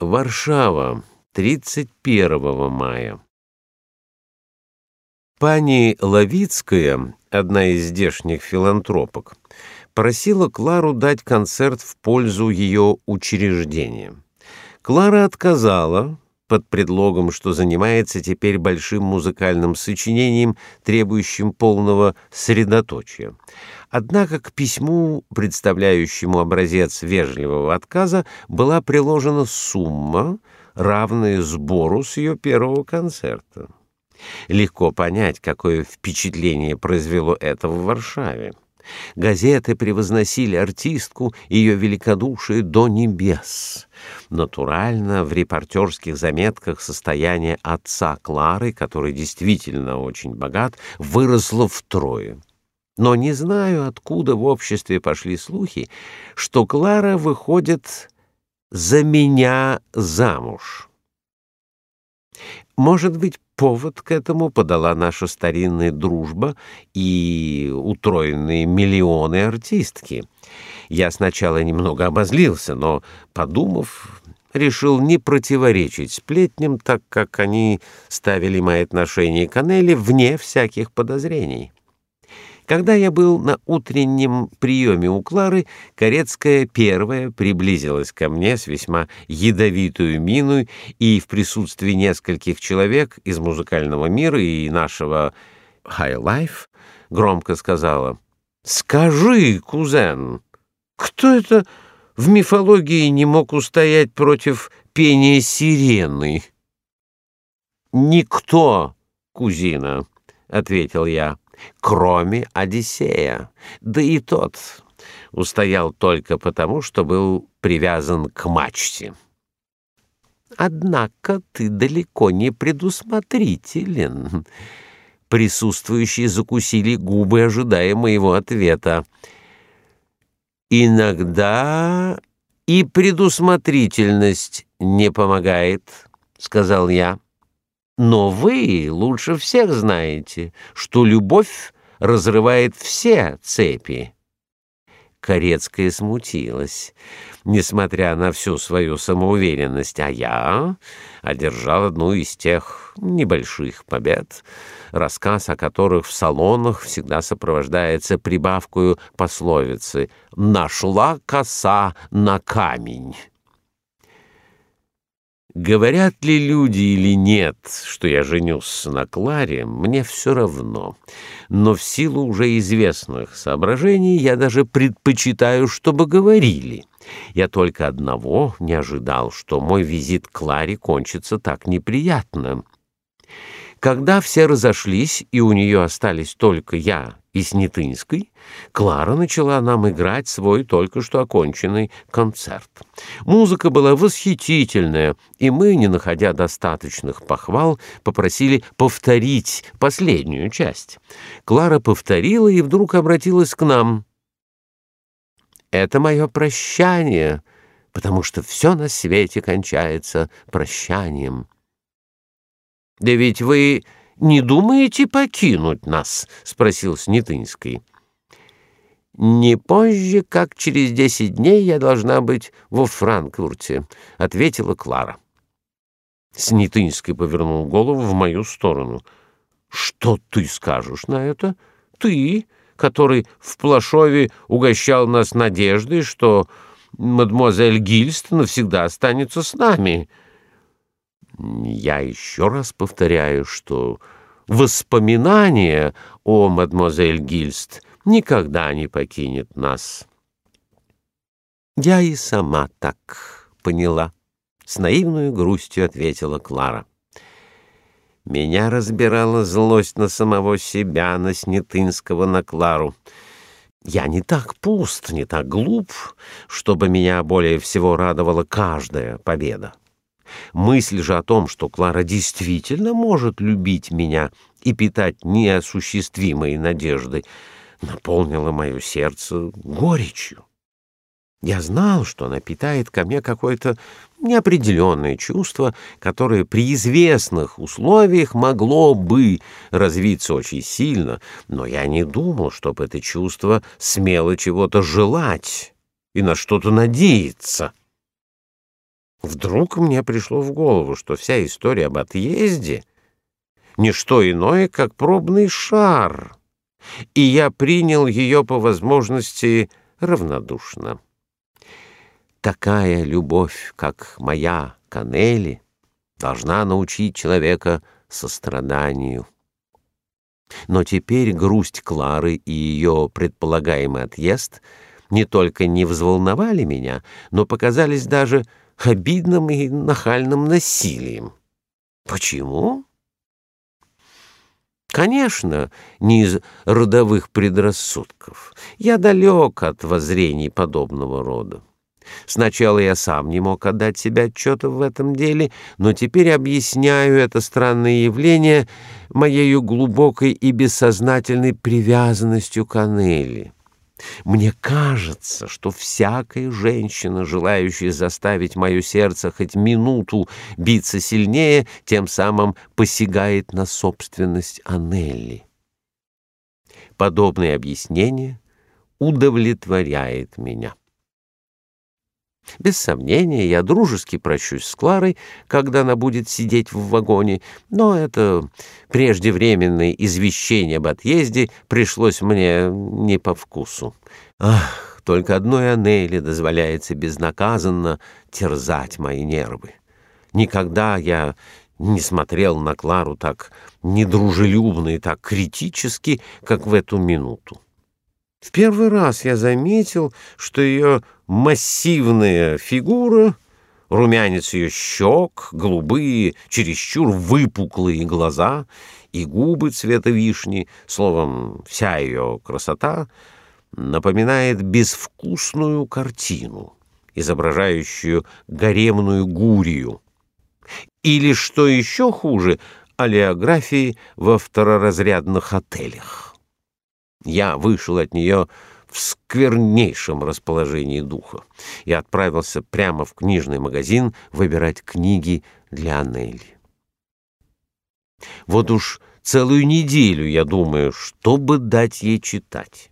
Варшава, 31 мая. Пани Лавицкая, одна из здешних филантропок, просила Клару дать концерт в пользу ее учреждения. Клара отказала под предлогом, что занимается теперь большим музыкальным сочинением, требующим полного средоточия. Однако к письму, представляющему образец вежливого отказа, была приложена сумма, равная сбору с ее первого концерта. Легко понять, какое впечатление произвело это в Варшаве. Газеты превозносили артистку ее великодушие до небес. Натурально в репортерских заметках состояние отца Клары, который действительно очень богат, выросло втрое. Но не знаю, откуда в обществе пошли слухи, что Клара выходит за меня замуж. Может быть, повод к этому подала наша старинная дружба и утроенные миллионы артистки. Я сначала немного обозлился, но, подумав, решил не противоречить сплетням, так как они ставили мои отношения к Анели вне всяких подозрений. Когда я был на утреннем приеме у Клары, Корецкая первая приблизилась ко мне с весьма ядовитую миной и в присутствии нескольких человек из музыкального мира и нашего high life громко сказала: "Скажи, кузен, кто это в мифологии не мог устоять против пения сирены?" "Никто, кузина", ответил я кроме Одиссея. Да и тот устоял только потому, что был привязан к мачте. Однако ты далеко не предусмотрителен. Присутствующие закусили губы, ожидая моего ответа. Иногда и предусмотрительность не помогает, сказал я. Но вы лучше всех знаете, что любовь разрывает все цепи. Корецкая смутилась, несмотря на всю свою самоуверенность, а я одержал одну из тех небольших побед, рассказ о которых в салонах всегда сопровождается прибавкой пословицы «нашла коса на камень». Говорят ли люди или нет, что я женюсь на Кларе, мне все равно. Но в силу уже известных соображений я даже предпочитаю, чтобы говорили. Я только одного не ожидал, что мой визит к Кларе кончится так неприятно. Когда все разошлись, и у нее остались только я и Снятынской, Клара начала нам играть свой только что оконченный концерт. Музыка была восхитительная, и мы, не находя достаточных похвал, попросили повторить последнюю часть. Клара повторила и вдруг обратилась к нам. «Это мое прощание, потому что все на свете кончается прощанием». Да ведь вы не думаете покинуть нас, спросил Снятынский. Не позже, как через десять дней я должна быть во Франкфурте, ответила Клара. Снятынский повернул голову в мою сторону. Что ты скажешь на это? Ты, который в Плашове угощал нас надеждой, что мадемуазель Гильст навсегда останется с нами. Я еще раз повторяю, что воспоминание о мадемуазель Гильст никогда не покинет нас. Я и сама так поняла, с наивной грустью ответила Клара. Меня разбирала злость на самого себя, на Снятынского, на Клару. Я не так пуст, не так глуп, чтобы меня более всего радовала каждая победа. Мысль же о том, что Клара действительно может любить меня и питать неосуществимые надежды, наполнила мое сердце горечью. Я знал, что она питает ко мне какое-то неопределенное чувство, которое при известных условиях могло бы развиться очень сильно, но я не думал, чтобы это чувство смело чего-то желать и на что-то надеяться. Вдруг мне пришло в голову, что вся история об отъезде — не что иное, как пробный шар, и я принял ее по возможности равнодушно. Такая любовь, как моя Канели, должна научить человека состраданию. Но теперь грусть Клары и ее предполагаемый отъезд не только не взволновали меня, но показались даже обидным и нахальным насилием. Почему? Конечно, не из родовых предрассудков. Я далек от воззрений подобного рода. Сначала я сам не мог отдать себе отчета в этом деле, но теперь объясняю это странное явление моей глубокой и бессознательной привязанностью к Анели. Мне кажется, что всякая женщина, желающая заставить мое сердце хоть минуту биться сильнее, тем самым посягает на собственность Анелли. Подобное объяснение удовлетворяет меня. Без сомнения, я дружески прощусь с Кларой, когда она будет сидеть в вагоне, но это преждевременное извещение об отъезде пришлось мне не по вкусу. Ах, только одной Анели дозволяется безнаказанно терзать мои нервы. Никогда я не смотрел на Клару так недружелюбно и так критически, как в эту минуту. В первый раз я заметил, что ее массивная фигура, румянец ее щек, голубые, чересчур выпуклые глаза и губы цвета вишни, словом, вся ее красота напоминает безвкусную картину, изображающую гаремную гурию. Или, что еще хуже, олеографии во второразрядных отелях. Я вышел от нее в сквернейшем расположении духа и отправился прямо в книжный магазин выбирать книги для Анели. Вот уж целую неделю я думаю, чтобы дать ей читать.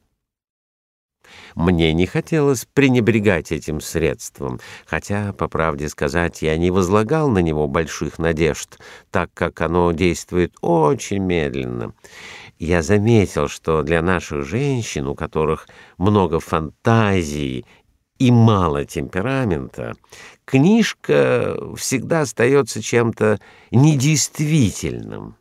Мне не хотелось пренебрегать этим средством, хотя, по правде сказать, я не возлагал на него больших надежд, так как оно действует очень медленно. Я заметил, что для наших женщин, у которых много фантазии и мало темперамента, книжка всегда остается чем-то недействительным.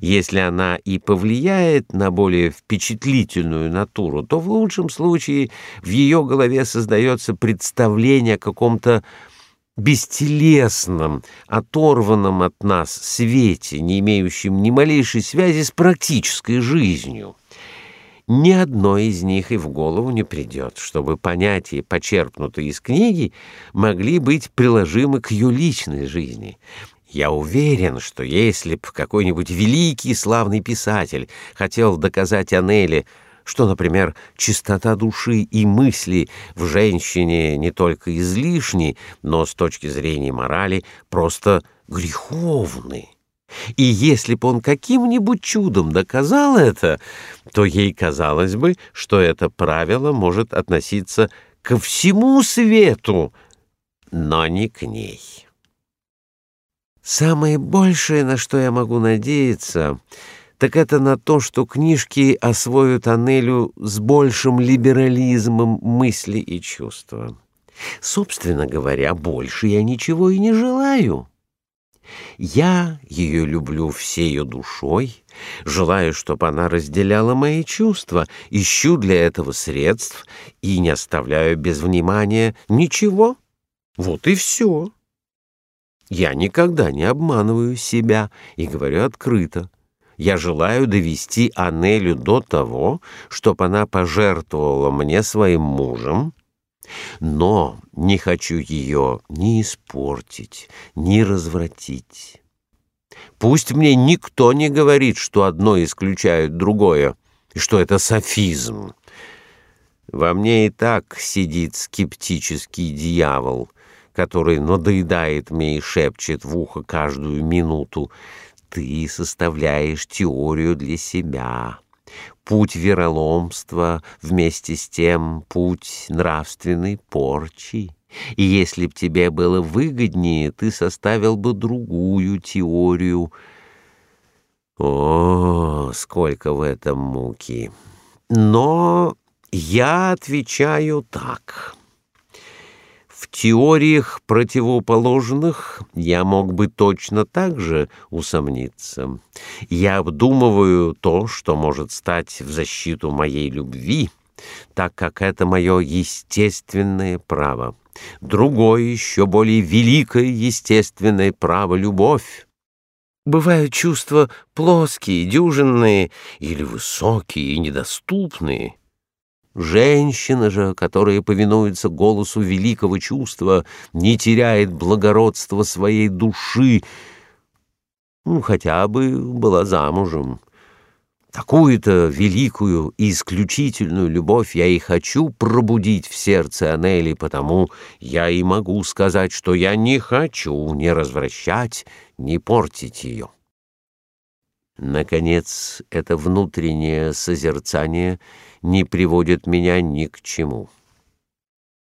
Если она и повлияет на более впечатлительную натуру, то в лучшем случае в ее голове создается представление о каком-то бестелесном, оторванном от нас свете, не имеющем ни малейшей связи с практической жизнью. Ни одной из них и в голову не придет, чтобы понятия, почерпнутые из книги, могли быть приложимы к ее личной жизни. Я уверен, что если б какой-нибудь великий славный писатель хотел доказать Анели, что, например, чистота души и мысли в женщине не только излишни, но с точки зрения морали просто греховны. И если бы он каким-нибудь чудом доказал это, то ей казалось бы, что это правило может относиться ко всему свету, но не к ней. Самое большее, на что я могу надеяться — так это на то, что книжки освоят Анелю с большим либерализмом мысли и чувства. Собственно говоря, больше я ничего и не желаю. Я ее люблю всею душой, желаю, чтобы она разделяла мои чувства, ищу для этого средств и не оставляю без внимания ничего. Вот и все. Я никогда не обманываю себя и говорю открыто. Я желаю довести Анелю до того, чтобы она пожертвовала мне своим мужем, но не хочу ее ни испортить, ни развратить. Пусть мне никто не говорит, что одно исключает другое, и что это софизм. Во мне и так сидит скептический дьявол, который надоедает мне и шепчет в ухо каждую минуту ты составляешь теорию для себя. Путь вероломства вместе с тем путь нравственной порчи. И если б тебе было выгоднее, ты составил бы другую теорию. О, сколько в этом муки! Но я отвечаю так. В теориях противоположных я мог бы точно так же усомниться. Я обдумываю то, что может стать в защиту моей любви, так как это мое естественное право. Другое, еще более великое естественное право — любовь. Бывают чувства плоские, дюжинные или высокие и недоступные. Женщина же, которая повинуется голосу великого чувства, не теряет благородства своей души, ну, хотя бы была замужем. Такую-то великую и исключительную любовь я и хочу пробудить в сердце Анели, потому я и могу сказать, что я не хочу ни развращать, ни портить ее. Наконец, это внутреннее созерцание не приводит меня ни к чему.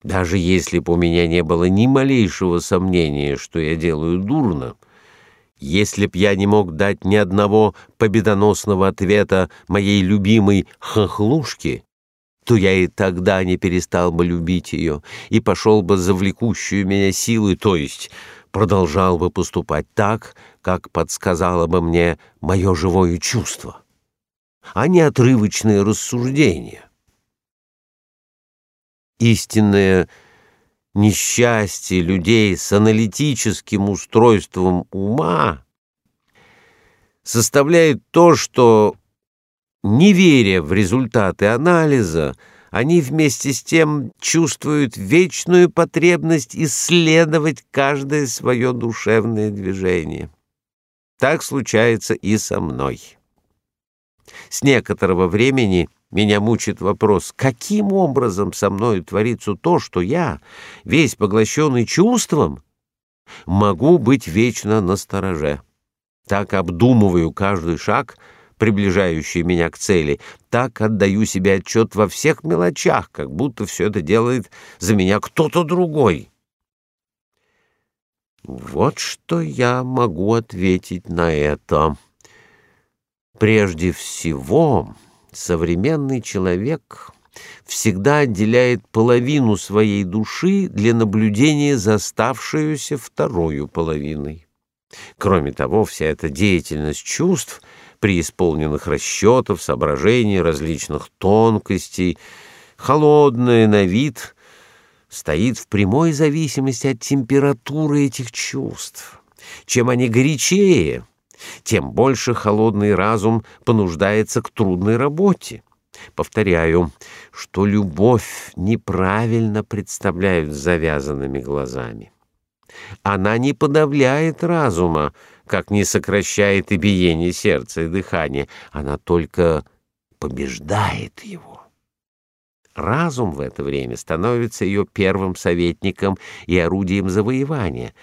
Даже если бы у меня не было ни малейшего сомнения, что я делаю дурно, если б я не мог дать ни одного победоносного ответа моей любимой хохлушке, то я и тогда не перестал бы любить ее и пошел бы за влекущую меня силой, то есть продолжал бы поступать так, как подсказало бы мне мое живое чувство, а не отрывочные рассуждения. Истинное несчастье людей с аналитическим устройством ума составляет то, что, не веря в результаты анализа, они вместе с тем чувствуют вечную потребность исследовать каждое свое душевное движение. Так случается и со мной. С некоторого времени меня мучит вопрос, каким образом со мной творится то, что я, весь поглощенный чувством, могу быть вечно на стороже. Так обдумываю каждый шаг, приближающий меня к цели, так отдаю себе отчет во всех мелочах, как будто все это делает за меня кто-то другой. Вот что я могу ответить на это. Прежде всего, современный человек всегда отделяет половину своей души для наблюдения за оставшуюся вторую половиной. Кроме того, вся эта деятельность чувств, преисполненных расчетов, соображений, различных тонкостей, холодная на вид, стоит в прямой зависимости от температуры этих чувств. Чем они горячее, тем больше холодный разум понуждается к трудной работе. Повторяю, что любовь неправильно представляют с завязанными глазами. Она не подавляет разума, как не сокращает и биение сердца, и дыхание. Она только побеждает его. Разум в это время становится ее первым советником и орудием завоевания.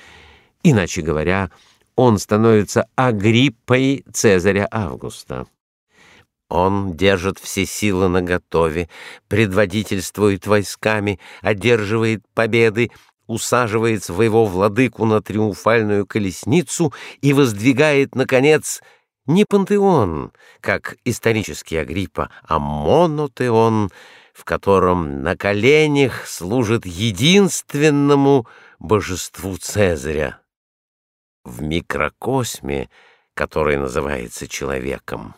Иначе говоря, он становится Агриппой Цезаря Августа. Он держит все силы наготове, предводительствует войсками, одерживает победы, усаживает своего владыку на триумфальную колесницу и воздвигает, наконец, не пантеон, как исторический Агриппа, а монотеон, в котором на коленях служит единственному божеству Цезаря в микрокосме, который называется человеком.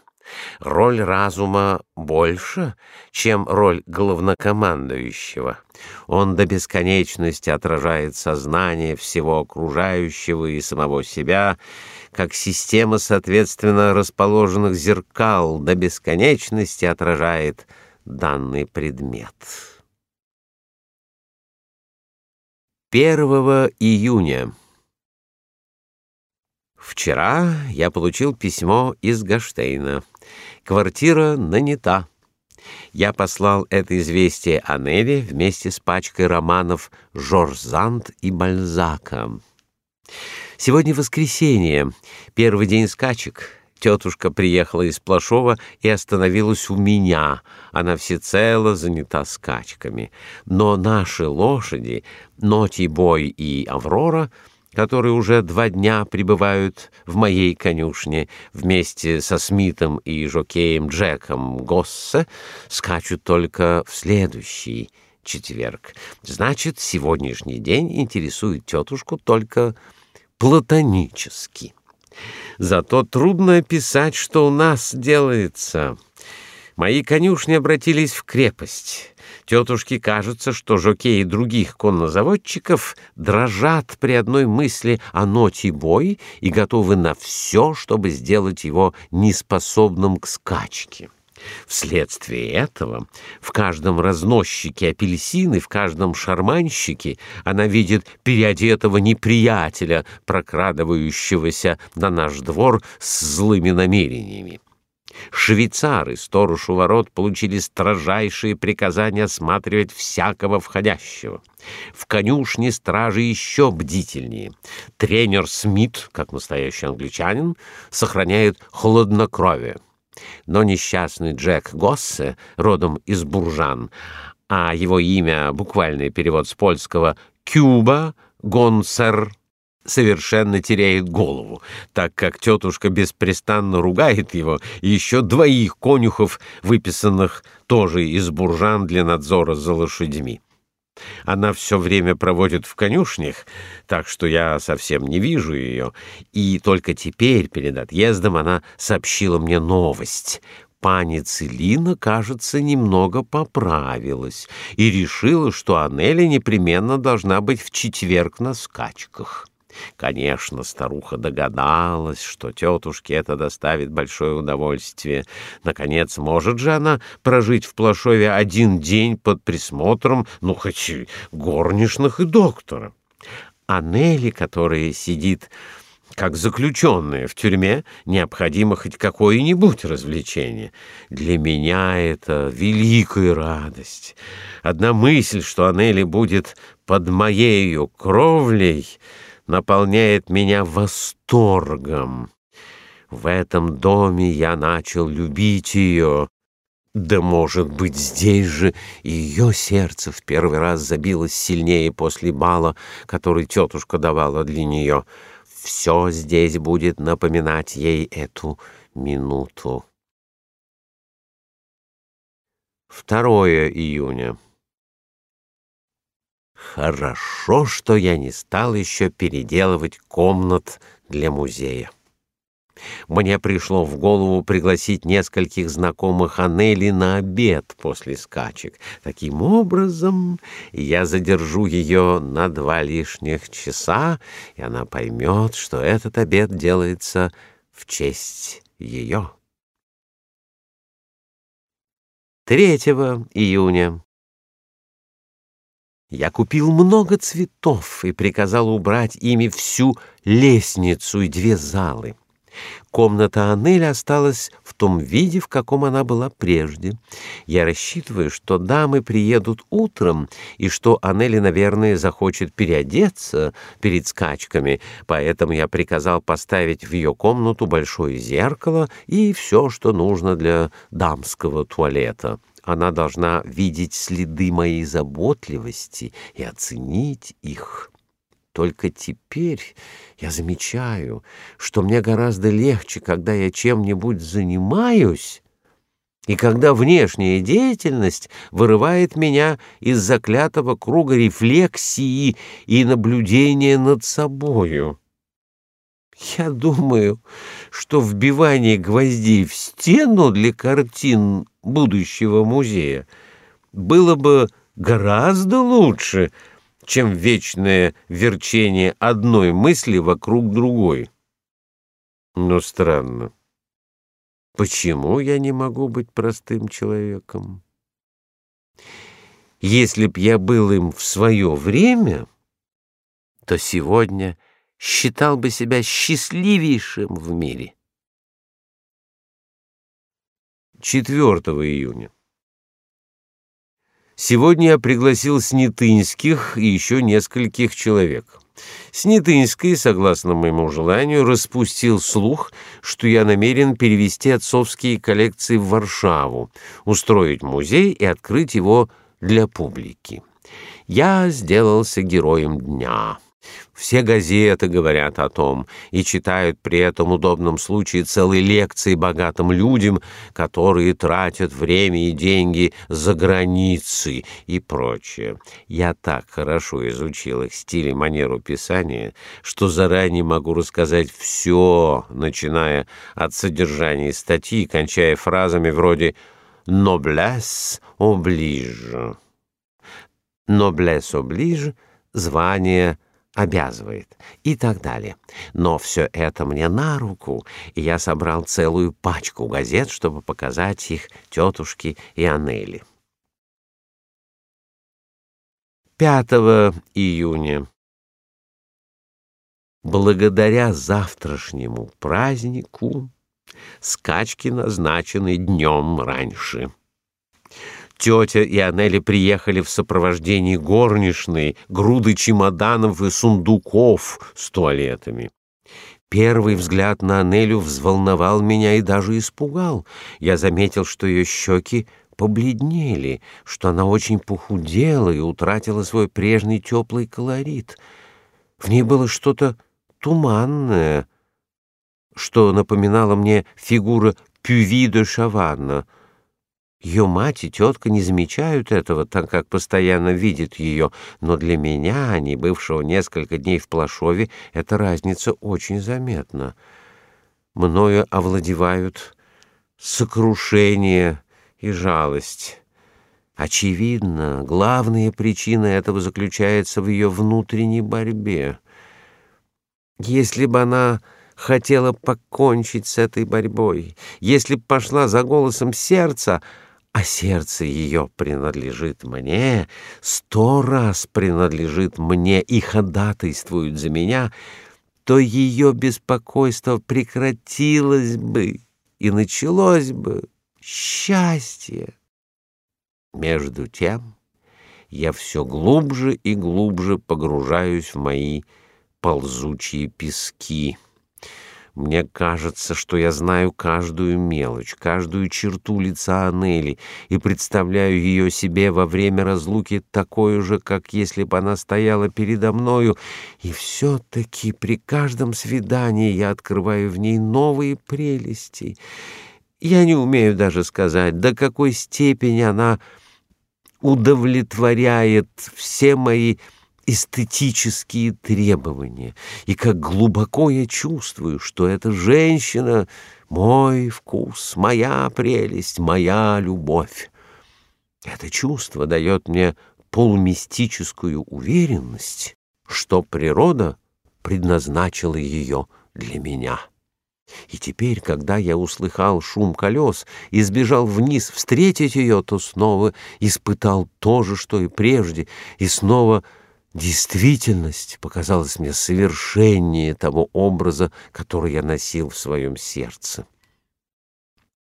Роль разума больше, чем роль главнокомандующего. Он до бесконечности отражает сознание всего окружающего и самого себя, как система, соответственно, расположенных зеркал до бесконечности отражает данный предмет. 1 июня Вчера я получил письмо из Гаштейна. Квартира нанята. Я послал это известие Аневе вместе с пачкой романов Жорж и Бальзака. Сегодня воскресенье, первый день скачек. Тетушка приехала из Плашова и остановилась у меня. Она всецело занята скачками. Но наши лошади, Ноти Бой и Аврора, которые уже два дня пребывают в моей конюшне вместе со Смитом и жокеем Джеком Госсе, скачут только в следующий четверг. Значит, сегодняшний день интересует тетушку только платонически. Зато трудно описать, что у нас делается. Мои конюшни обратились в крепость. Тетушке кажется, что жокеи других коннозаводчиков дрожат при одной мысли о ноте бой и готовы на все, чтобы сделать его неспособным к скачке. Вследствие этого в каждом разносчике апельсины, в каждом шарманщике она видит переодетого неприятеля, прокрадывающегося на наш двор с злыми намерениями. Швейцары, сторож у ворот, получили строжайшие приказания осматривать всякого входящего. В конюшне стражи еще бдительнее. Тренер Смит, как настоящий англичанин, сохраняет хладнокровие. Но несчастный Джек Госсе, родом из Буржан, а его имя, буквальный перевод с польского «Кюба Гонсер», совершенно теряет голову, так как тетушка беспрестанно ругает его и еще двоих конюхов, выписанных тоже из буржан для надзора за лошадьми. Она все время проводит в конюшнях, так что я совсем не вижу ее, и только теперь, перед отъездом, она сообщила мне новость. Пани Целина, кажется, немного поправилась и решила, что Анели непременно должна быть в четверг на скачках. Конечно, старуха догадалась, что тетушке это доставит большое удовольствие. Наконец, может же она прожить в Плашове один день под присмотром, ну, хоть горничных и доктора. А Нелли, которая сидит как заключенная в тюрьме, необходимо хоть какое-нибудь развлечение. Для меня это великая радость. Одна мысль, что Анели будет под моею кровлей — наполняет меня восторгом. В этом доме я начал любить ее. Да, может быть, здесь же ее сердце в первый раз забилось сильнее после бала, который тетушка давала для нее. Все здесь будет напоминать ей эту минуту. 2 июня. Хорошо, что я не стал еще переделывать комнат для музея. Мне пришло в голову пригласить нескольких знакомых Анели на обед после скачек. Таким образом, я задержу ее на два лишних часа, и она поймет, что этот обед делается в честь ее. 3 июня я купил много цветов и приказал убрать ими всю лестницу и две залы. Комната Анели осталась в том виде, в каком она была прежде. Я рассчитываю, что дамы приедут утром и что Анели, наверное, захочет переодеться перед скачками, поэтому я приказал поставить в ее комнату большое зеркало и все, что нужно для дамского туалета. Она должна видеть следы моей заботливости и оценить их. Только теперь я замечаю, что мне гораздо легче, когда я чем-нибудь занимаюсь, и когда внешняя деятельность вырывает меня из заклятого круга рефлексии и наблюдения над собою. Я думаю, что вбивание гвоздей в стену для картин будущего музея было бы гораздо лучше, чем вечное верчение одной мысли вокруг другой. Но странно. Почему я не могу быть простым человеком? Если б я был им в свое время, то сегодня считал бы себя счастливейшим в мире. 4 июня. Сегодня я пригласил Снятынских и еще нескольких человек. Снятынский, согласно моему желанию, распустил слух, что я намерен перевести отцовские коллекции в Варшаву, устроить музей и открыть его для публики. Я сделался героем дня. Все газеты говорят о том и читают при этом удобном случае целые лекции богатым людям, которые тратят время и деньги за границей и прочее. Я так хорошо изучил их стиль и манеру писания, что заранее могу рассказать все, начиная от содержания статьи и кончая фразами вроде «noblesse oblige». «Noblesse oblige» — звание – обязывает и так далее. Но все это мне на руку, и я собрал целую пачку газет, чтобы показать их тетушке и Анели. 5 июня. Благодаря завтрашнему празднику скачки назначены днем раньше. Тетя и Анели приехали в сопровождении горничной, груды чемоданов и сундуков с туалетами. Первый взгляд на Анелю взволновал меня и даже испугал. Я заметил, что ее щеки побледнели, что она очень похудела и утратила свой прежний теплый колорит. В ней было что-то туманное, что напоминало мне фигуру Пюви де Шаванна — ее мать и тетка не замечают этого, так как постоянно видят ее, но для меня, не бывшего несколько дней в Плашове, эта разница очень заметна. Мною овладевают сокрушение и жалость. Очевидно, главная причина этого заключается в ее внутренней борьбе. Если бы она хотела покончить с этой борьбой, если б пошла за голосом сердца, а сердце ее принадлежит мне, сто раз принадлежит мне и ходатайствует за меня, то ее беспокойство прекратилось бы и началось бы счастье. Между тем я все глубже и глубже погружаюсь в мои ползучие пески. Мне кажется, что я знаю каждую мелочь, каждую черту лица Анели и представляю ее себе во время разлуки такой же, как если бы она стояла передо мною, и все-таки при каждом свидании я открываю в ней новые прелести. Я не умею даже сказать, до какой степени она удовлетворяет все мои эстетические требования, и как глубоко я чувствую, что эта женщина — мой вкус, моя прелесть, моя любовь. Это чувство дает мне полумистическую уверенность, что природа предназначила ее для меня. И теперь, когда я услыхал шум колес и сбежал вниз встретить ее, то снова испытал то же, что и прежде, и снова — Действительность показалась мне совершеннее того образа, который я носил в своем сердце.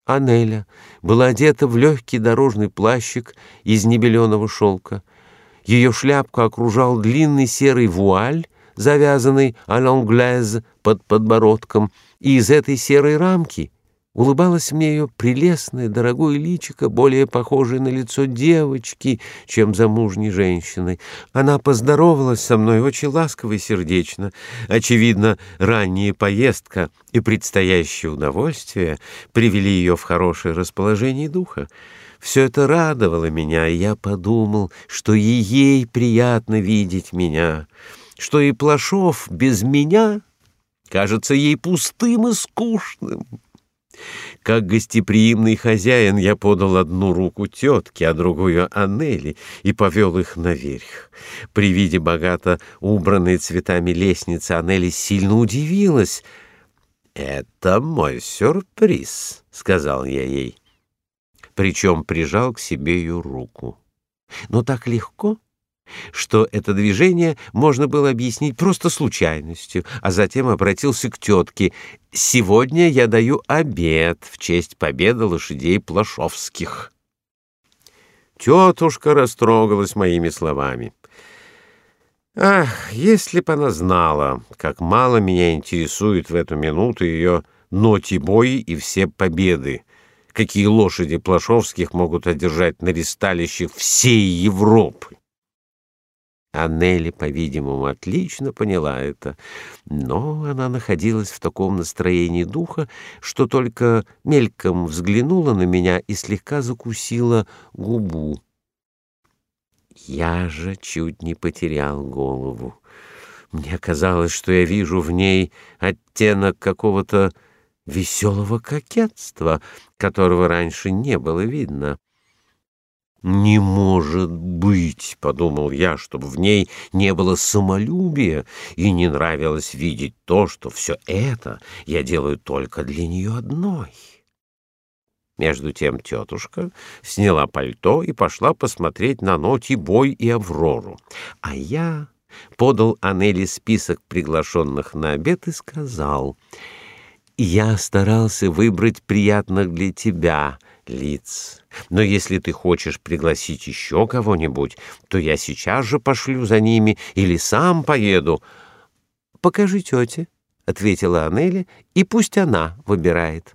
Анеля была одета в легкий дорожный плащик из небеленого шелка. Ее шляпку окружал длинный серый вуаль, завязанный а под подбородком, и из этой серой рамки Улыбалось мне ее прелестное, дорогое личико, более похожее на лицо девочки, чем замужней женщины. Она поздоровалась со мной очень ласково и сердечно. Очевидно, ранняя поездка и предстоящее удовольствие привели ее в хорошее расположение духа. Все это радовало меня, и я подумал, что и ей приятно видеть меня, что и Плашов без меня кажется ей пустым и скучным. Как гостеприимный хозяин я подал одну руку тетке, а другую Аннели и повел их наверх. При виде богато убранной цветами лестницы Аннели сильно удивилась. «Это мой сюрприз», — сказал я ей. Причем прижал к себе ее руку. Но так легко, что это движение можно было объяснить просто случайностью, а затем обратился к тетке. «Сегодня я даю обед в честь победы лошадей Плашовских». Тетушка растрогалась моими словами. Ах, если б она знала, как мало меня интересует в эту минуту ее ноти-бои и все победы, какие лошади Плашовских могут одержать на ресталищах всей Европы. А Нелли, по-видимому, отлично поняла это, но она находилась в таком настроении духа, что только мельком взглянула на меня и слегка закусила губу. Я же чуть не потерял голову. Мне казалось, что я вижу в ней оттенок какого-то веселого кокетства, которого раньше не было видно. «Не может быть», — подумал я, — «чтобы в ней не было самолюбия и не нравилось видеть то, что все это я делаю только для нее одной». Между тем тетушка сняла пальто и пошла посмотреть на Ноти Бой и Аврору. А я подал Анели список приглашенных на обед и сказал, «Я старался выбрать приятных для тебя лиц, но если ты хочешь пригласить еще кого-нибудь, то я сейчас же пошлю за ними или сам поеду». «Покажи тете», — ответила Анели, — «и пусть она выбирает».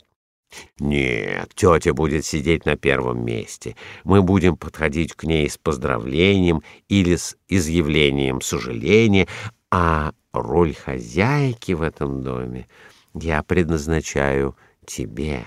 Нет, тетя будет сидеть на первом месте. Мы будем подходить к ней с поздравлением или с изъявлением сожаления, а роль хозяйки в этом доме я предназначаю тебе.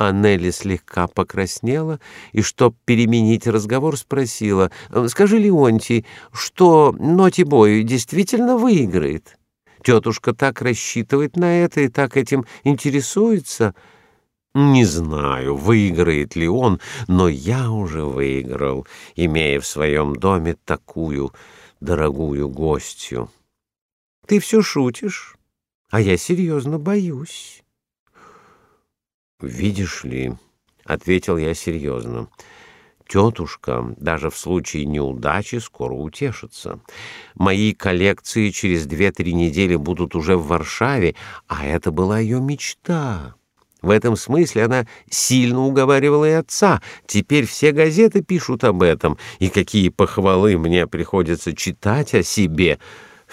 Аннели слегка покраснела и, чтоб переменить разговор, спросила, «Скажи, Леонтий, что Ноти-бой действительно выиграет?» Тетушка так рассчитывает на это и так этим интересуется. Не знаю, выиграет ли он, но я уже выиграл, имея в своем доме такую дорогую гостью. Ты все шутишь, а я серьезно боюсь. Видишь ли, — ответил я серьезно, — Тетушка, даже в случае неудачи, скоро утешится. Мои коллекции через две-три недели будут уже в Варшаве, а это была ее мечта. В этом смысле она сильно уговаривала и отца. Теперь все газеты пишут об этом, и какие похвалы мне приходится читать о себе,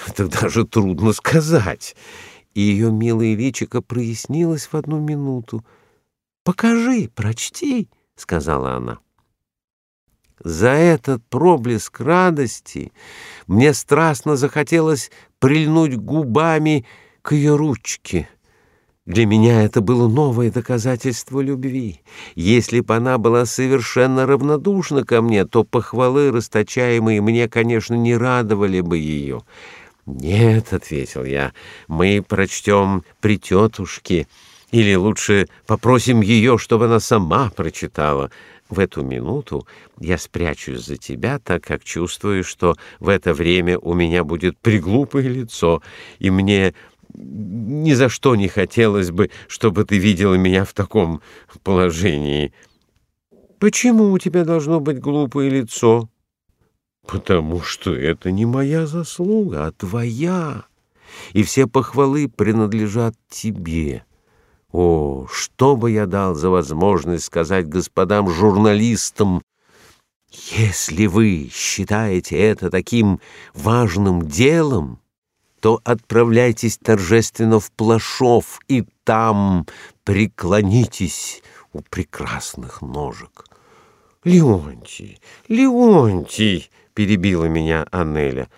это даже трудно сказать. И ее милое личико прояснилось в одну минуту. «Покажи, прочти», — сказала она. За этот проблеск радости мне страстно захотелось прильнуть губами к ее ручке. Для меня это было новое доказательство любви. Если бы она была совершенно равнодушна ко мне, то похвалы, расточаемые мне, конечно, не радовали бы ее. «Нет», — ответил я, — «мы прочтем при тетушке, или лучше попросим ее, чтобы она сама прочитала». В эту минуту я спрячусь за тебя, так как чувствую, что в это время у меня будет приглупое лицо, и мне ни за что не хотелось бы, чтобы ты видела меня в таком положении. Почему у тебя должно быть глупое лицо? Потому что это не моя заслуга, а твоя, и все похвалы принадлежат тебе. О, что бы я дал за возможность сказать господам журналистам, если вы считаете это таким важным делом, то отправляйтесь торжественно в Плашов и там преклонитесь у прекрасных ножек. Леонтий, Леонтий, перебила меня Анеля.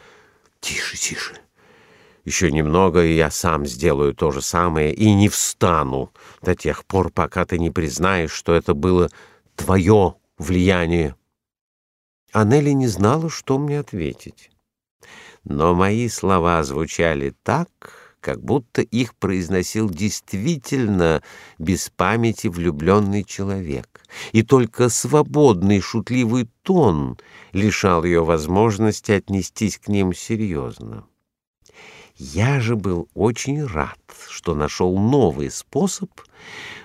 Тише, тише. Еще немного, и я сам сделаю то же самое и не встану до тех пор, пока ты не признаешь, что это было твое влияние. Анели не знала, что мне ответить. Но мои слова звучали так, как будто их произносил действительно без памяти влюбленный человек, и только свободный шутливый тон лишал ее возможности отнестись к ним серьезно. Я же был очень рад, что нашел новый способ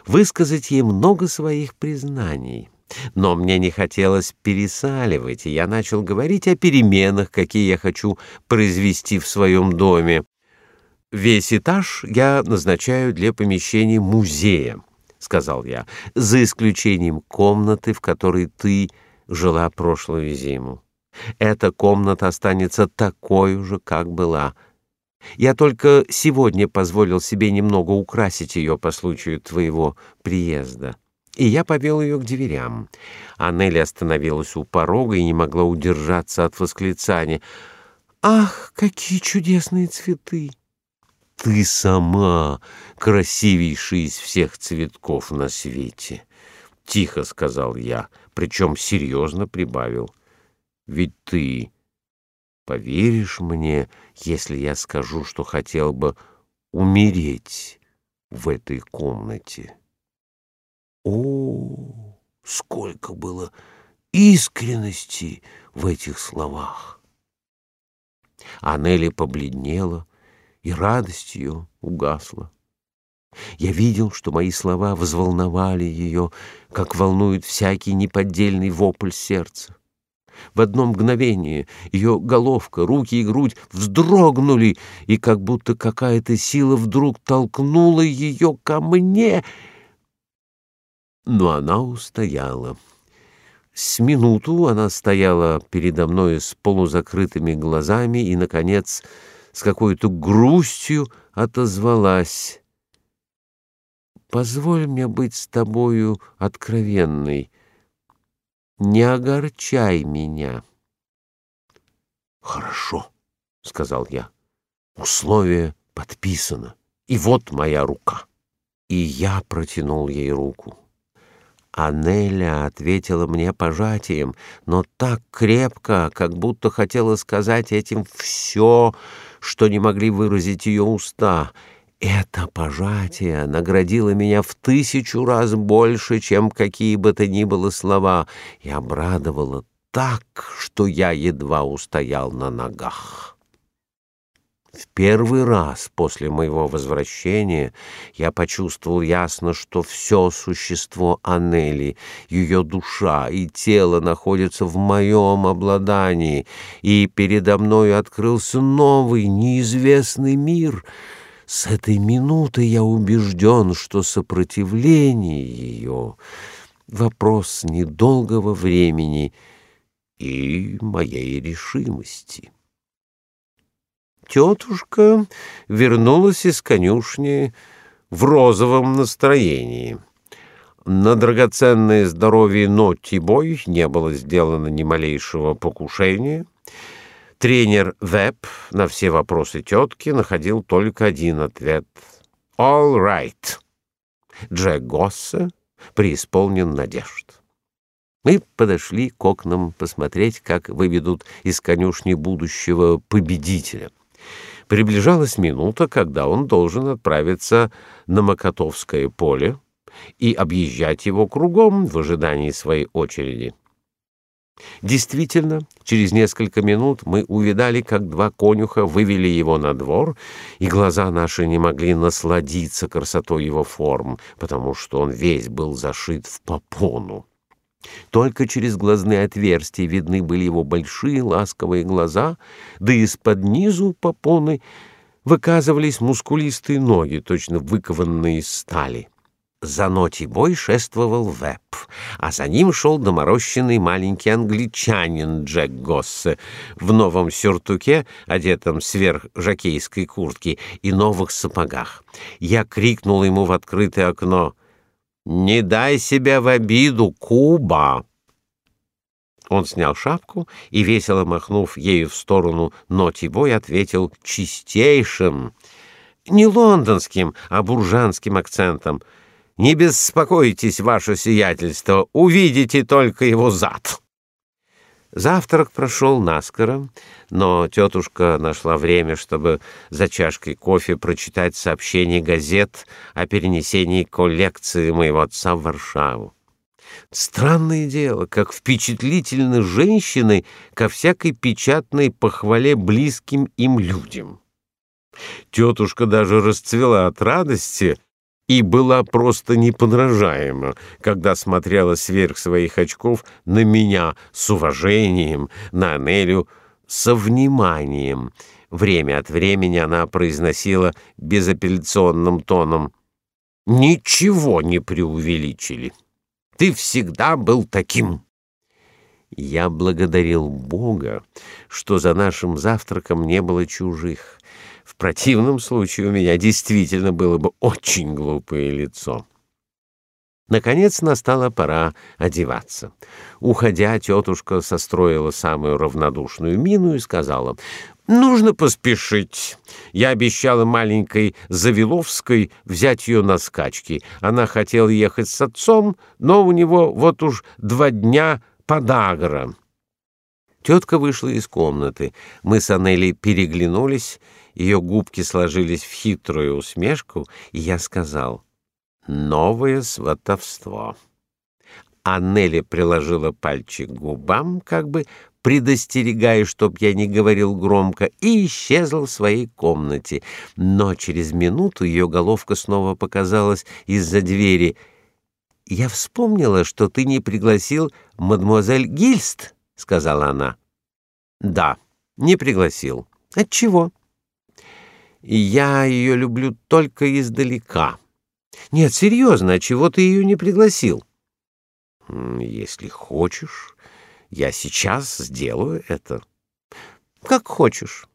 высказать ей много своих признаний. Но мне не хотелось пересаливать, и я начал говорить о переменах, какие я хочу произвести в своем доме. Весь этаж я назначаю для помещения музея, сказал я, за исключением комнаты, в которой ты жила прошлую зиму. Эта комната останется такой же, как была. Я только сегодня позволил себе немного украсить ее по случаю твоего приезда. И я повел ее к дверям. Аннели остановилась у порога и не могла удержаться от восклицания. «Ах, какие чудесные цветы!» «Ты сама красивейший из всех цветков на свете!» — тихо сказал я, причем серьезно прибавил. «Ведь ты поверишь мне, если я скажу, что хотел бы умереть в этой комнате?» О, сколько было искренности в этих словах! Анели побледнела, и радость ее угасла. Я видел, что мои слова взволновали ее, как волнует всякий неподдельный вопль сердца. В одно мгновение ее головка, руки и грудь вздрогнули, и как будто какая-то сила вдруг толкнула ее ко мне — но она устояла. С минуту она стояла передо мной с полузакрытыми глазами и, наконец, с какой-то грустью отозвалась. «Позволь мне быть с тобою откровенной. Не огорчай меня». «Хорошо», — сказал я. «Условие подписано, и вот моя рука». И я протянул ей руку. Анеля ответила мне пожатием, но так крепко, как будто хотела сказать этим все, что не могли выразить ее уста. Это пожатие наградило меня в тысячу раз больше, чем какие бы то ни было слова, и обрадовало так, что я едва устоял на ногах. В первый раз после моего возвращения я почувствовал ясно, что все существо Анели, ее душа и тело находятся в моем обладании, и передо мной открылся новый, неизвестный мир. С этой минуты я убежден, что сопротивление ее — вопрос недолгого времени и моей решимости. Тетушка вернулась из конюшни в розовом настроении. На драгоценное здоровье Нотти Бой не было сделано ни малейшего покушения. Тренер Веб на все вопросы тетки находил только один ответ — «All right». Джек Госсе преисполнен надежд. Мы подошли к окнам посмотреть, как выведут из конюшни будущего победителя — Приближалась минута, когда он должен отправиться на Макотовское поле и объезжать его кругом в ожидании своей очереди. Действительно, через несколько минут мы увидали, как два конюха вывели его на двор, и глаза наши не могли насладиться красотой его форм, потому что он весь был зашит в попону. Только через глазные отверстия видны были его большие ласковые глаза, да из-под низу попоны выказывались мускулистые ноги, точно выкованные из стали. За ноти бой шествовал Веб, а за ним шел доморощенный маленький англичанин Джек Госсе в новом сюртуке, одетом сверх жакейской куртки и новых сапогах. Я крикнул ему в открытое окно — «Не дай себя в обиду, Куба!» Он снял шапку и, весело махнув ею в сторону Нотибой, ответил чистейшим, не лондонским, а буржанским акцентом. «Не беспокойтесь, ваше сиятельство, увидите только его зад». Завтрак прошел наскоро, но тетушка нашла время, чтобы за чашкой кофе прочитать сообщение газет о перенесении коллекции моего отца в Варшаву. Странное дело, как впечатлительны женщины ко всякой печатной похвале близким им людям. Тетушка даже расцвела от радости, и была просто неподражаема, когда смотрела сверх своих очков на меня с уважением, на Анелю со вниманием. Время от времени она произносила безапелляционным тоном «Ничего не преувеличили. Ты всегда был таким». Я благодарил Бога, что за нашим завтраком не было чужих. В противном случае у меня действительно было бы очень глупое лицо. Наконец настала пора одеваться. Уходя, тетушка состроила самую равнодушную мину и сказала, «Нужно поспешить. Я обещала маленькой Завиловской взять ее на скачки. Она хотела ехать с отцом, но у него вот уж два дня подагра». Тетка вышла из комнаты. Мы с Анелли переглянулись, ее губки сложились в хитрую усмешку, и я сказал — Новое сватовство. Аннели приложила пальчик к губам, как бы предостерегая, чтоб я не говорил громко, и исчезла в своей комнате. Но через минуту ее головка снова показалась из-за двери. «Я вспомнила, что ты не пригласил мадемуазель Гильст», — сказала она. «Да, не пригласил. Отчего?» «Я ее люблю только издалека». Нет, серьезно, а чего ты ее не пригласил? Если хочешь, я сейчас сделаю это. Как хочешь.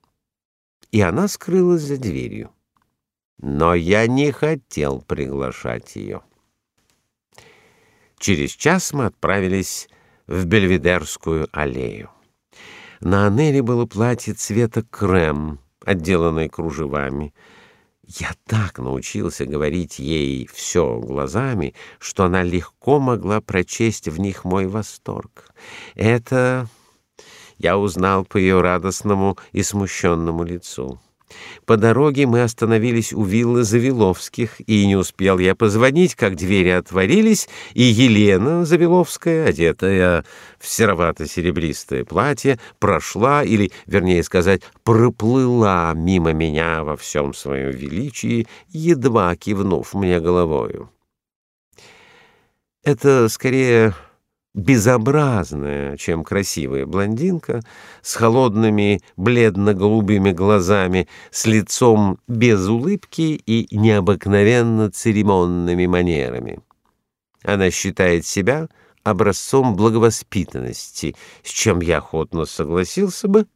И она скрылась за дверью. Но я не хотел приглашать ее. Через час мы отправились в Бельведерскую аллею. На Анеле было платье цвета крем, отделанное кружевами, я так научился говорить ей все глазами, что она легко могла прочесть в них мой восторг. Это я узнал по ее радостному и смущенному лицу. По дороге мы остановились у виллы Завиловских, и не успел я позвонить, как двери отворились, и Елена Завиловская, одетая в серовато-серебристое платье, прошла, или, вернее сказать, проплыла мимо меня во всем своем величии, едва кивнув мне головою. Это скорее безобразная, чем красивая блондинка, с холодными бледно-голубыми глазами, с лицом без улыбки и необыкновенно церемонными манерами. Она считает себя образцом благовоспитанности, с чем я охотно согласился бы,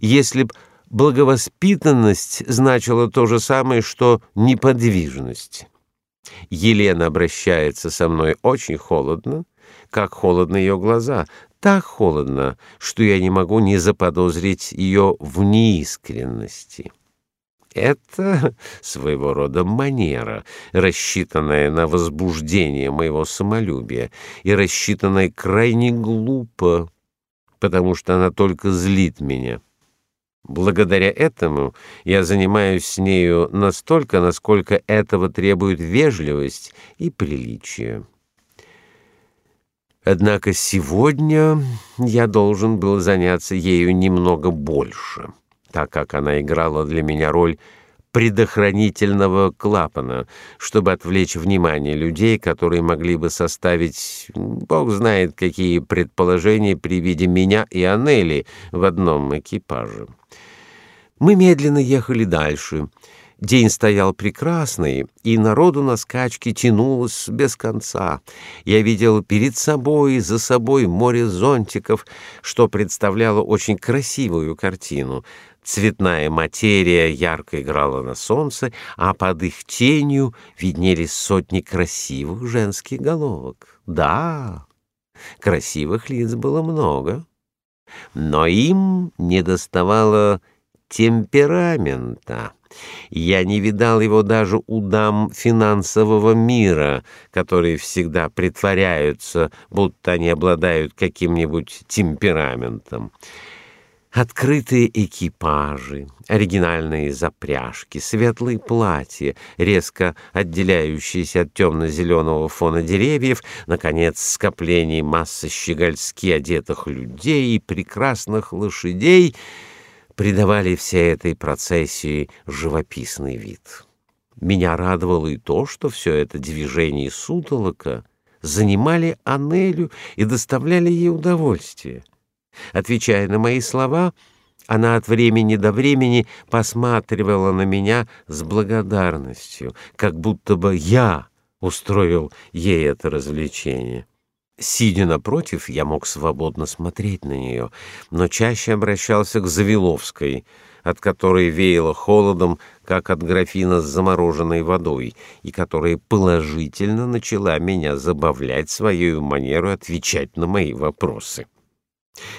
если б благовоспитанность значила то же самое, что неподвижность. Елена обращается со мной очень холодно, как холодны ее глаза, так холодно, что я не могу не заподозрить ее в неискренности. Это своего рода манера, рассчитанная на возбуждение моего самолюбия и рассчитанная крайне глупо, потому что она только злит меня. Благодаря этому я занимаюсь с нею настолько, насколько этого требует вежливость и приличие. Однако сегодня я должен был заняться ею немного больше, так как она играла для меня роль предохранительного клапана, чтобы отвлечь внимание людей, которые могли бы составить, бог знает, какие предположения при виде меня и Анели в одном экипаже. Мы медленно ехали дальше — День стоял прекрасный, и народу на скачке тянулось без конца. Я видел перед собой и за собой море зонтиков, что представляло очень красивую картину. Цветная материя ярко играла на солнце, а под их тенью виднелись сотни красивых женских головок. Да, красивых лиц было много, но им недоставало темперамента. Я не видал его даже у дам финансового мира, которые всегда притворяются, будто они обладают каким-нибудь темпераментом. Открытые экипажи, оригинальные запряжки, светлые платья, резко отделяющиеся от темно-зеленого фона деревьев, наконец, скопление массы щегольски одетых людей и прекрасных лошадей — придавали всей этой процессии живописный вид. Меня радовало и то, что все это движение сутолока занимали Анелю и доставляли ей удовольствие. Отвечая на мои слова, она от времени до времени посматривала на меня с благодарностью, как будто бы я устроил ей это развлечение. Сидя напротив, я мог свободно смотреть на нее, но чаще обращался к Завиловской, от которой веяло холодом, как от графина с замороженной водой, и которая положительно начала меня забавлять своей манерой отвечать на мои вопросы.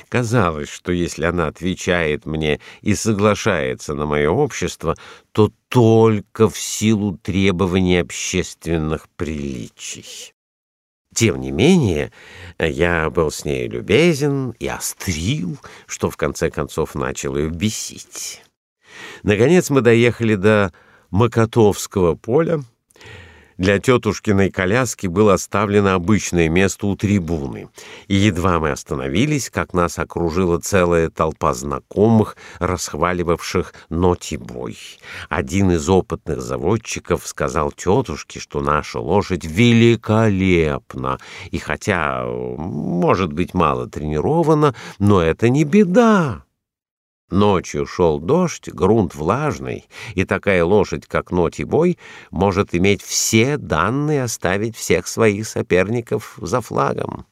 Казалось, что если она отвечает мне и соглашается на мое общество, то только в силу требований общественных приличий. Тем не менее, я был с ней любезен и острил, что в конце концов начало ее бесить. Наконец мы доехали до Макотовского поля, для тетушкиной коляски было оставлено обычное место у трибуны, и едва мы остановились, как нас окружила целая толпа знакомых, расхваливавших ноти-бой. Один из опытных заводчиков сказал тетушке, что наша лошадь великолепна, и хотя, может быть, мало тренирована, но это не беда. Ночью шел дождь, грунт влажный, и такая лошадь, как Ноти-бой, может иметь все данные оставить всех своих соперников за флагом.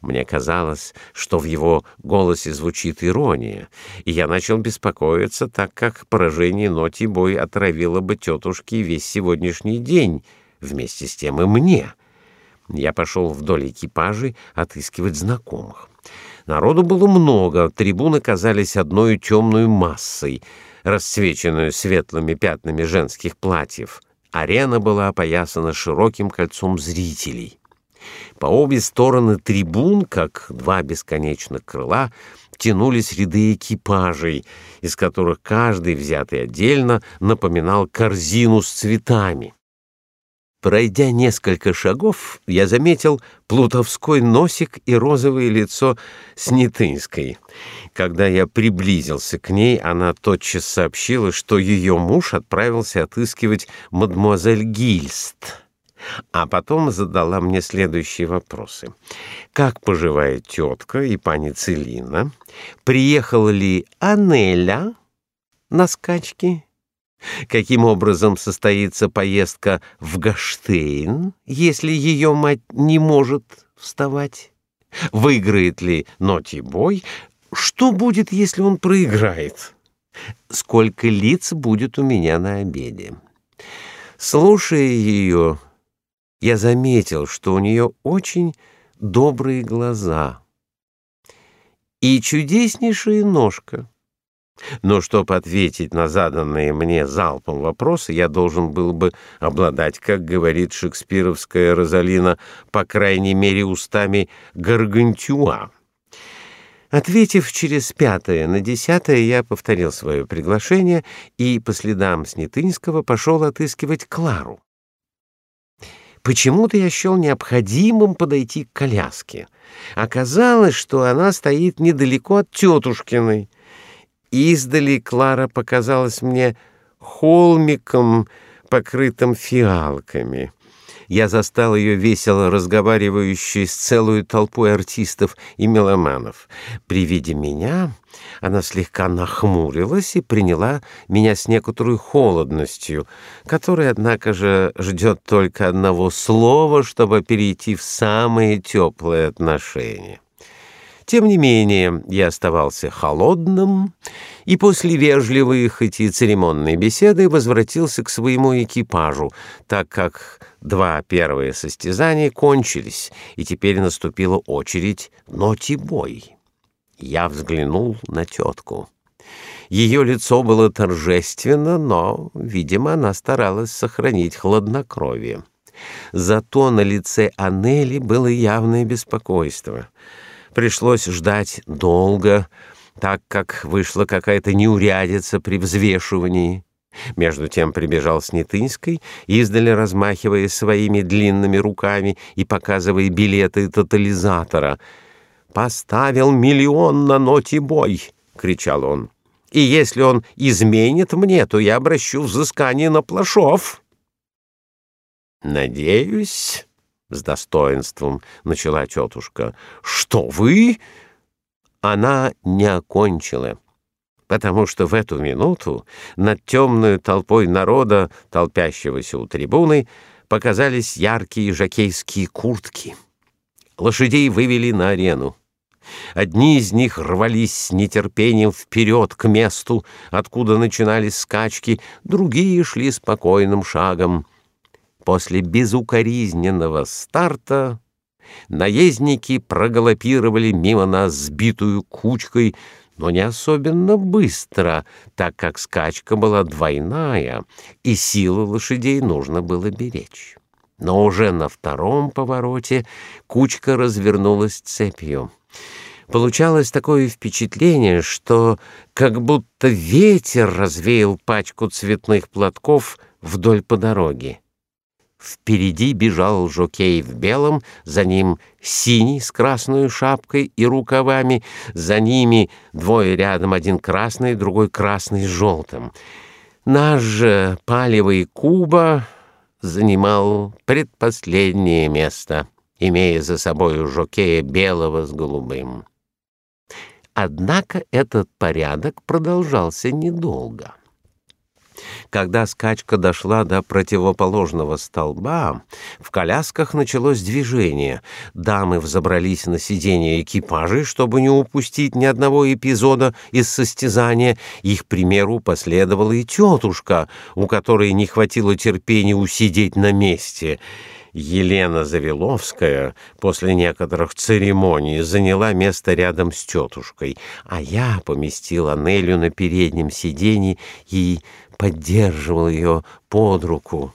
Мне казалось, что в его голосе звучит ирония, и я начал беспокоиться, так как поражение Ноти-бой отравило бы тетушке весь сегодняшний день, вместе с тем и мне. Я пошел вдоль экипажей отыскивать знакомых. Народу было много, трибуны казались одной темной массой, расцвеченную светлыми пятнами женских платьев. Арена была опоясана широким кольцом зрителей. По обе стороны трибун, как два бесконечных крыла, тянулись ряды экипажей, из которых каждый, взятый отдельно, напоминал корзину с цветами. Пройдя несколько шагов, я заметил плутовской носик и розовое лицо Снятынской. Когда я приблизился к ней, она тотчас сообщила, что ее муж отправился отыскивать мадемуазель Гильст. А потом задала мне следующие вопросы. Как поживает тетка и пани Целина? Приехала ли Анеля на скачки? Каким образом состоится поездка в Гаштейн, если ее мать не может вставать? Выиграет ли Ноти-бой? Что будет, если он проиграет? Сколько лиц будет у меня на обеде? Слушая ее, я заметил, что у нее очень добрые глаза и чудеснейшая ножка. Но чтобы ответить на заданные мне залпом вопросы, я должен был бы обладать, как говорит шекспировская Розалина, по крайней мере устами Гаргантюа. Ответив через пятое на десятое, я повторил свое приглашение и по следам Снятынского пошел отыскивать Клару. Почему-то я счел необходимым подойти к коляске. Оказалось, что она стоит недалеко от тетушкиной. Издали Клара показалась мне холмиком, покрытым фиалками. Я застал ее весело разговаривающей с целой толпой артистов и меломанов. При виде меня она слегка нахмурилась и приняла меня с некоторой холодностью, которая, однако же, ждет только одного слова, чтобы перейти в самые теплые отношения. Тем не менее, я оставался холодным и после вежливой, хоть и церемонной беседы возвратился к своему экипажу, так как два первые состязания кончились, и теперь наступила очередь ноти-бой. Я взглянул на тетку. Ее лицо было торжественно, но, видимо, она старалась сохранить хладнокровие. Зато на лице Анели было явное беспокойство — Пришлось ждать долго, так как вышла какая-то неурядица при взвешивании. Между тем прибежал Снятынский, издали размахивая своими длинными руками и показывая билеты тотализатора. «Поставил миллион на ноте бой!» — кричал он. «И если он изменит мне, то я обращу взыскание на Плашов». «Надеюсь...» с достоинством начала тетушка. Что вы? Она не окончила, потому что в эту минуту над темной толпой народа, толпящегося у трибуны, показались яркие жакейские куртки. Лошадей вывели на арену. Одни из них рвались с нетерпением вперед к месту, откуда начинались скачки, другие шли спокойным шагом. После безукоризненного старта наездники прогалопировали мимо нас сбитую кучкой, но не особенно быстро, так как скачка была двойная, и силы лошадей нужно было беречь. Но уже на втором повороте кучка развернулась цепью. Получалось такое впечатление, что как будто ветер развеял пачку цветных платков вдоль по дороге. Впереди бежал жокей в белом, за ним синий с красной шапкой и рукавами, за ними двое рядом, один красный, другой красный с желтым. Наш же палевый Куба занимал предпоследнее место, имея за собой жокея белого с голубым. Однако этот порядок продолжался недолго. Когда скачка дошла до противоположного столба, в колясках началось движение. Дамы взобрались на сиденье экипажей, чтобы не упустить ни одного эпизода из состязания. Их примеру последовала и тетушка, у которой не хватило терпения усидеть на месте. Елена Завиловская после некоторых церемоний заняла место рядом с тетушкой, а я поместил Анелю на переднем сиденье и поддерживал ее под руку.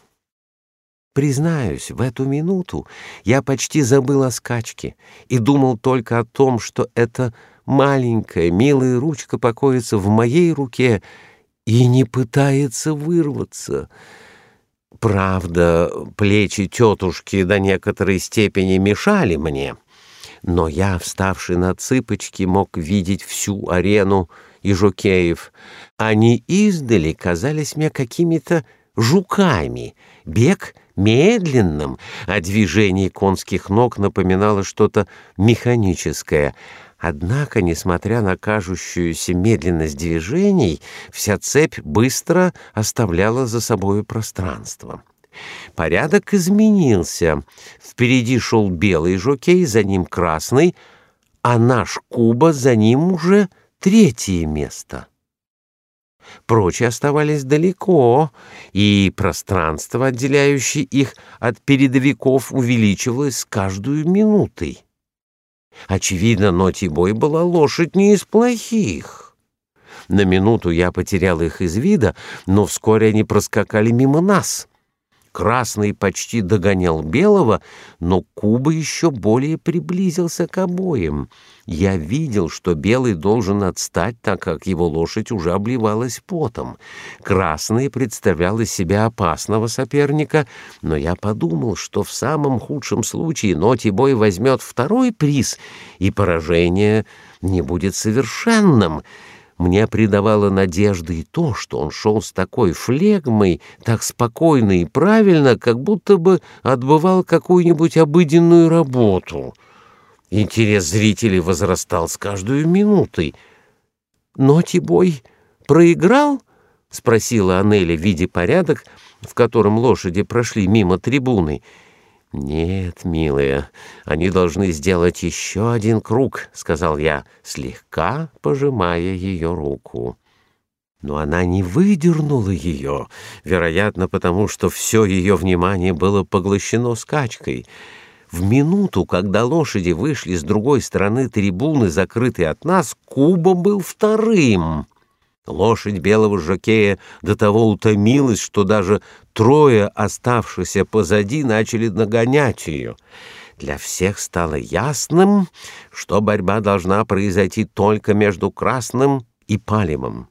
Признаюсь, в эту минуту я почти забыл о скачке и думал только о том, что эта маленькая милая ручка покоится в моей руке и не пытается вырваться. Правда, плечи тетушки до некоторой степени мешали мне, но я, вставший на цыпочки, мог видеть всю арену и жокеев. Они издали казались мне какими-то жуками. Бег медленным, а движение конских ног напоминало что-то механическое. Однако, несмотря на кажущуюся медленность движений, вся цепь быстро оставляла за собою пространство. Порядок изменился. Впереди шел белый жокей, за ним красный, а наш Куба за ним уже третье место. Прочие оставались далеко, и пространство, отделяющее их от передовиков, увеличивалось с каждую минутой. Очевидно, Нотибой была лошадь не из плохих. На минуту я потерял их из вида, но вскоре они проскакали мимо нас — Красный почти догонял белого, но Куба еще более приблизился к обоим. Я видел, что белый должен отстать, так как его лошадь уже обливалась потом. Красный представлял из себя опасного соперника, но я подумал, что в самом худшем случае Ноти Бой возьмет второй приз, и поражение не будет совершенным — мне придавало надежды и то, что он шел с такой флегмой, так спокойно и правильно, как будто бы отбывал какую-нибудь обыденную работу. Интерес зрителей возрастал с каждой минутой. «Но Тибой проиграл?» — спросила Анеля, видя порядок, в котором лошади прошли мимо трибуны — «Нет, милая, они должны сделать еще один круг», — сказал я, слегка пожимая ее руку. Но она не выдернула ее, вероятно, потому что все ее внимание было поглощено скачкой. В минуту, когда лошади вышли с другой стороны трибуны, закрытой от нас, Куба был вторым. Лошадь белого жокея до того утомилась, что даже трое оставшихся позади начали нагонять ее. Для всех стало ясным, что борьба должна произойти только между красным и палевым.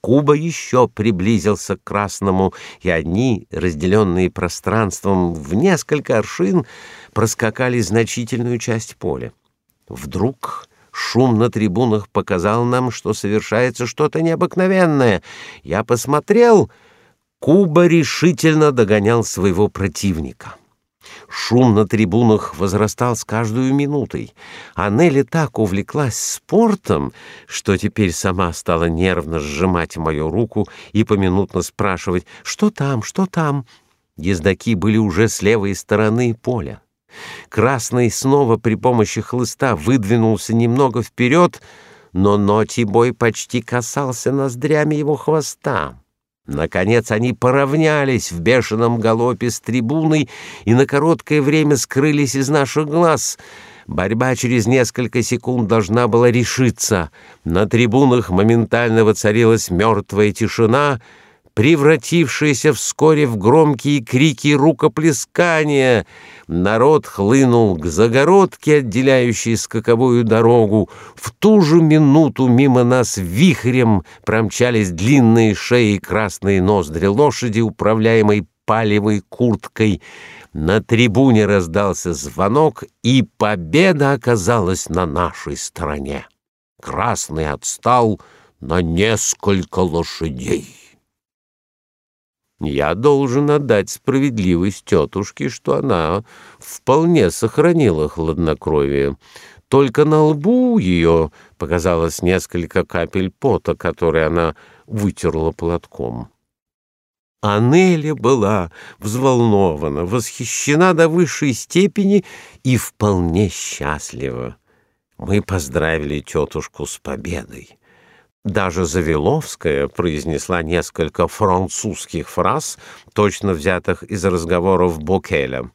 Куба еще приблизился к красному, и они, разделенные пространством в несколько аршин, проскакали значительную часть поля. Вдруг Шум на трибунах показал нам, что совершается что-то необыкновенное. Я посмотрел, Куба решительно догонял своего противника. Шум на трибунах возрастал с каждой минутой. А Нелли так увлеклась спортом, что теперь сама стала нервно сжимать мою руку и поминутно спрашивать, что там, что там. Ездаки были уже с левой стороны поля. Красный снова при помощи хлыста выдвинулся немного вперед, но Нотибой почти касался ноздрями его хвоста. Наконец они поравнялись в бешеном галопе с трибуной и на короткое время скрылись из наших глаз. Борьба через несколько секунд должна была решиться. На трибунах моментально воцарилась мертвая тишина — превратившееся вскоре в громкие крики рукоплескания. Народ хлынул к загородке, отделяющей скаковую дорогу. В ту же минуту мимо нас вихрем промчались длинные шеи и красные ноздри лошади, управляемой палевой курткой. На трибуне раздался звонок, и победа оказалась на нашей стороне. Красный отстал на несколько лошадей. Я должен отдать справедливость тетушке, что она вполне сохранила хладнокровие. Только на лбу ее показалось несколько капель пота, которые она вытерла платком. Анеля была взволнована, восхищена до высшей степени и вполне счастлива. Мы поздравили тетушку с победой. Даже Завиловская произнесла несколько французских фраз, точно взятых из разговоров Бокеля.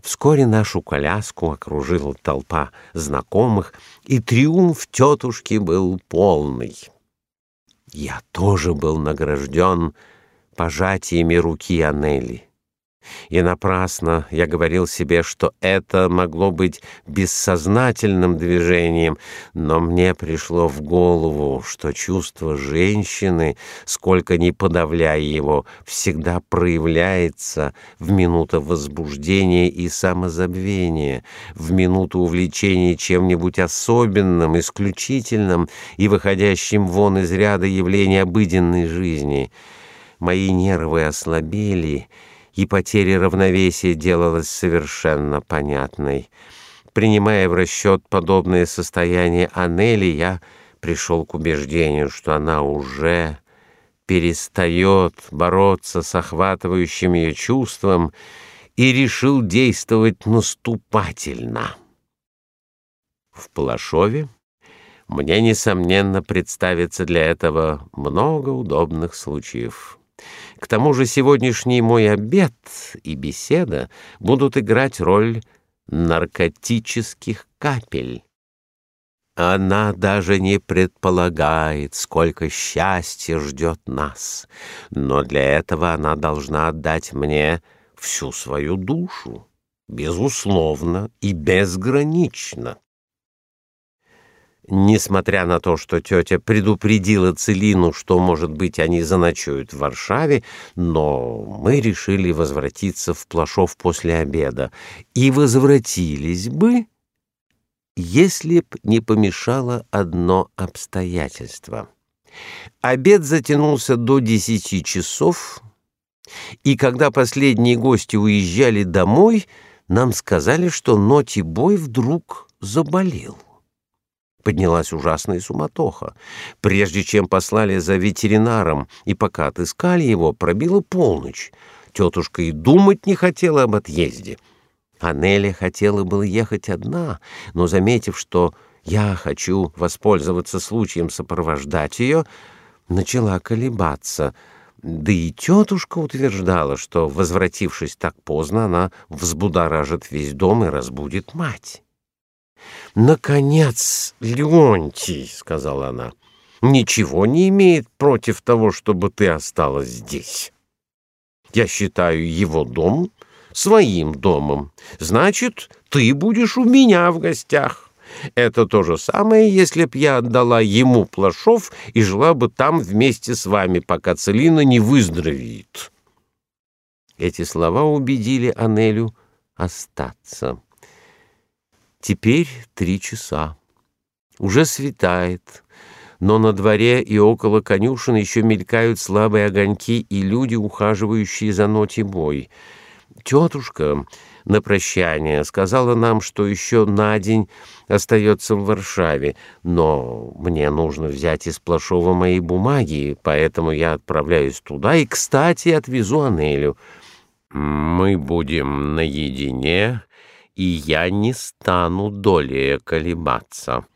Вскоре нашу коляску окружила толпа знакомых, и триумф тетушки был полный. Я тоже был награжден пожатиями руки Анели. И напрасно я говорил себе, что это могло быть бессознательным движением, но мне пришло в голову, что чувство женщины, сколько ни подавляя его, всегда проявляется в минуту возбуждения и самозабвения, в минуту увлечения чем-нибудь особенным, исключительным и выходящим вон из ряда явлений обыденной жизни. Мои нервы ослабели, и потеря равновесия делалась совершенно понятной. Принимая в расчет подобное состояние Анели, я пришел к убеждению, что она уже перестает бороться с охватывающим ее чувством и решил действовать наступательно. В Плашове мне несомненно представится для этого много удобных случаев. К тому же сегодняшний мой обед и беседа будут играть роль наркотических капель. Она даже не предполагает, сколько счастья ждет нас, но для этого она должна отдать мне всю свою душу, безусловно и безгранично. Несмотря на то, что тетя предупредила Целину, что, может быть, они заночуют в Варшаве, но мы решили возвратиться в Плашов после обеда. И возвратились бы, если б не помешало одно обстоятельство. Обед затянулся до десяти часов, и когда последние гости уезжали домой, нам сказали, что Ноти Бой вдруг заболел. Поднялась ужасная суматоха. Прежде чем послали за ветеринаром, и пока отыскали его, пробила полночь. Тетушка и думать не хотела об отъезде. Анеля хотела было ехать одна, но, заметив, что я хочу воспользоваться случаем сопровождать ее, начала колебаться. Да и тетушка утверждала, что, возвратившись так поздно, она взбудоражит весь дом и разбудит мать. «Наконец, Леонтий», — сказала она, — «ничего не имеет против того, чтобы ты осталась здесь. Я считаю его дом своим домом. Значит, ты будешь у меня в гостях. Это то же самое, если б я отдала ему Плашов и жила бы там вместе с вами, пока Целина не выздоровеет». Эти слова убедили Анелю остаться. Теперь три часа. Уже светает, но на дворе и около конюшен еще мелькают слабые огоньки и люди, ухаживающие за бой. Тетушка на прощание сказала нам, что еще на день остается в Варшаве, но мне нужно взять из Плашова мои бумаги, поэтому я отправляюсь туда и, кстати, отвезу Анелю. Мы будем наедине и я не стану долее колебаться.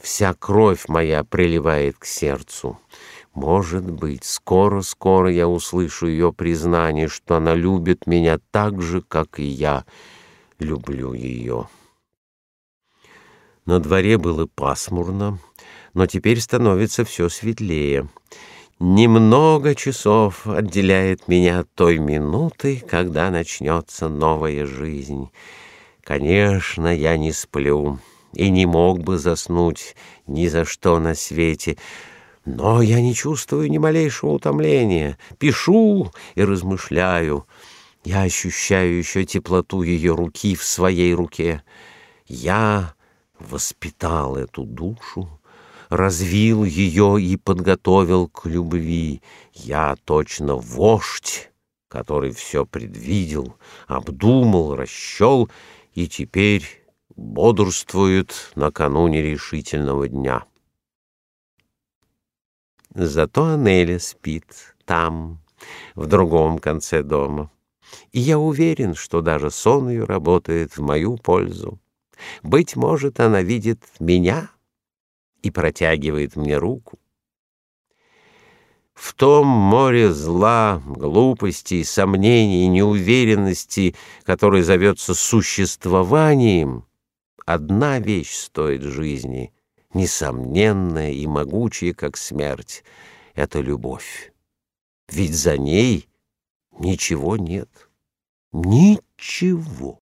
Вся кровь моя приливает к сердцу. Может быть, скоро-скоро я услышу ее признание, что она любит меня так же, как и я люблю ее. На дворе было пасмурно, но теперь становится все светлее. Немного часов отделяет меня от той минуты, когда начнется новая жизнь. Конечно, я не сплю и не мог бы заснуть ни за что на свете, но я не чувствую ни малейшего утомления. Пишу и размышляю. Я ощущаю еще теплоту ее руки в своей руке. Я воспитал эту душу, развил ее и подготовил к любви. Я точно вождь, который все предвидел, обдумал, расчел и теперь бодрствует накануне решительного дня. Зато Анеля спит там, в другом конце дома, и я уверен, что даже сон ее работает в мою пользу. Быть может, она видит меня и протягивает мне руку. В том море зла, глупости, сомнений, неуверенности, которое зовется существованием, одна вещь стоит жизни, несомненная и могучая, как смерть — это любовь. Ведь за ней ничего нет. Ничего.